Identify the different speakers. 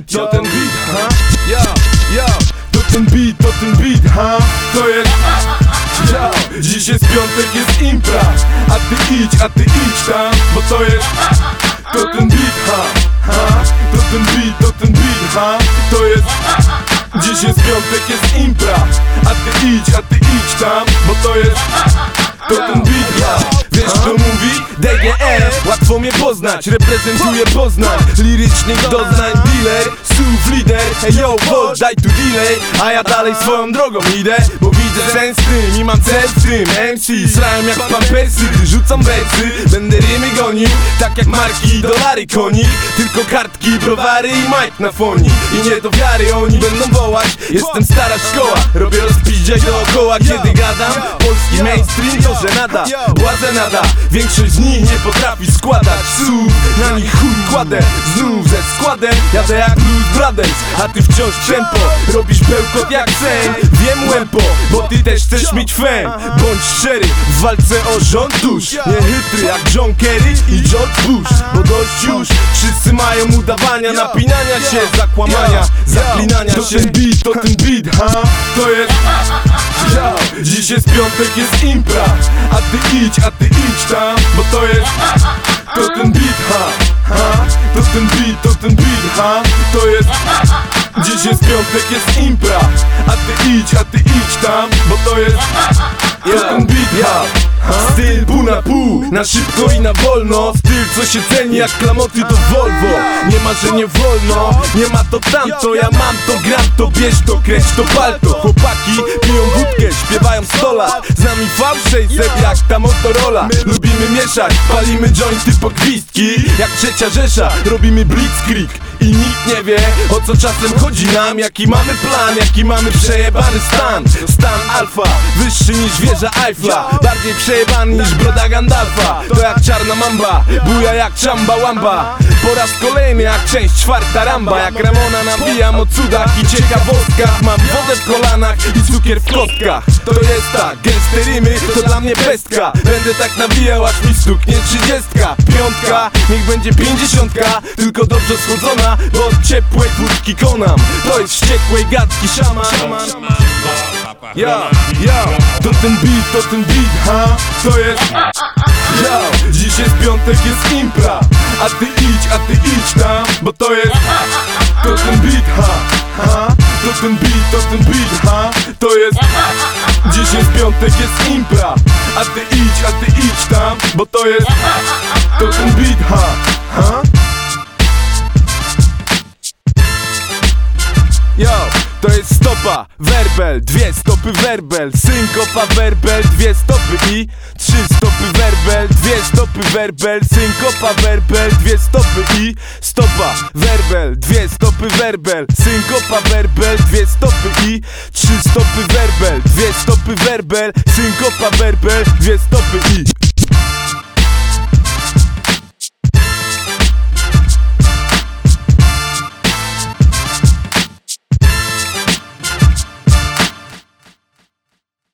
Speaker 1: beat, to ten beat, ha? Yo, yo, to ten beat, to ten beat, ha? To jest... Yo, dziś jest piątek, jest impra A ty idź, a ty idź tam, bo to jest... To ten beat, ha? ha? To ten beat, to ten beat, ha? To jest... Dziś jest piątek, jest impra A ty idź, a ty Łatwo mnie poznać, reprezentuję Poznań. Lirycznych doznań, dealer Słów lider, hey yo, Volt, daj tu delay A ja dalej swoją drogą idę. Bo widzę sens tym i mam cel w tym. MC, srałem jak pampersy, gdy rzucam Będę rymy gonił, tak jak marki i dolary konik Tylko kartki, browary i mic na foni. I nie do wiary oni będą wołać. Jestem stara szkoła, robię rozpiździać dookoła Kiedy gadam, polski mainstream to żenada Władzę nada, większość z nich nie potrafi składać słów. Na nich chuj kładę, znów ze składem. Jadę jak Blues Brothers, a ty wciąż tempo. Robisz bełkot jak sen, wiem łępo Bo ty też chcesz mieć fame Bądź szczery, w walce o rząd dusz. Nie chytry jak John Kerry i George Bush. Bo dość już, wszyscy mają udawania Napinania się, zakłamania, zaklinania się. To ten beat, to ten beat, ha? To jest... Yo, dziś jest piątek, jest impra. A ty idź, a ty idź tam Bo to jest To ten beat, ha, ha? To ten beat, to ten beat, ha? To jest Dziś jest piątek, jest impra. A ty idź, a ty idź tam Bo to jest To ten beat, ha Styl pół na pół, na szybko i na wolno. Styl co się ceni jak klamoty do Volvo. Nie ma, że nie wolno, nie ma to tamto. Ja mam to, gram to, bierz to, kręć to palto. Chłopaki piją wódkę, śpiewają 100 lat Z nami V600 jak ta Motorola. Lubimy mieszać, palimy jointy po gwizdki. Jak trzecia Rzesza, robimy blitzkrieg i nikt nie wie o co czasem chodzi nam. Jaki mamy plan, jaki mamy przejebany stan. Stan alfa, wyższy niż wieża Eiffla. Bardziej przejebany niż broda Gandalfa. To jak czarna mamba, buja jak czamba łamba Po raz kolejny jak część czwarta ramba Jak Ramona nabijam o cudach i ciekawostkach Mam wodę w kolanach i cukier w kostkach To jest tak, gęste rymy to dla mnie pestka. Będę tak nawijał aż mi stuknie trzydziestka. Piątka, niech będzie pięćdziesiątka Tylko dobrze schodzona, bo od ciepłej wódki konam. To jest wściekłej gadki szaman. Ja, ja, to ten beat, to ten beat, ha? To jest Ja, dziś jest piątek, jest impra A ty idź, a ty idź tam Bo to jest To ten beat, ha, ha? To ten beat, to ten beat, ha? To jest Dziś jest piątek, jest impra A ty idź, a ty idź tam Bo to jest To ten beat, ha, ha? Yo, to jest stopa, werbel, dwie stopy werbel. Synkopa, werbel, dwie stopy i Trzy stopy werbel, dwie stopy werbel. Synkopa, werbel, dwie stopy i Stopa, werbel, dwie stopy werbel. Synkopa, werbel, dwie stopy i Trzy stopy werbel, dwie stopy werbel. Synkopa, werbel, dwie stopy i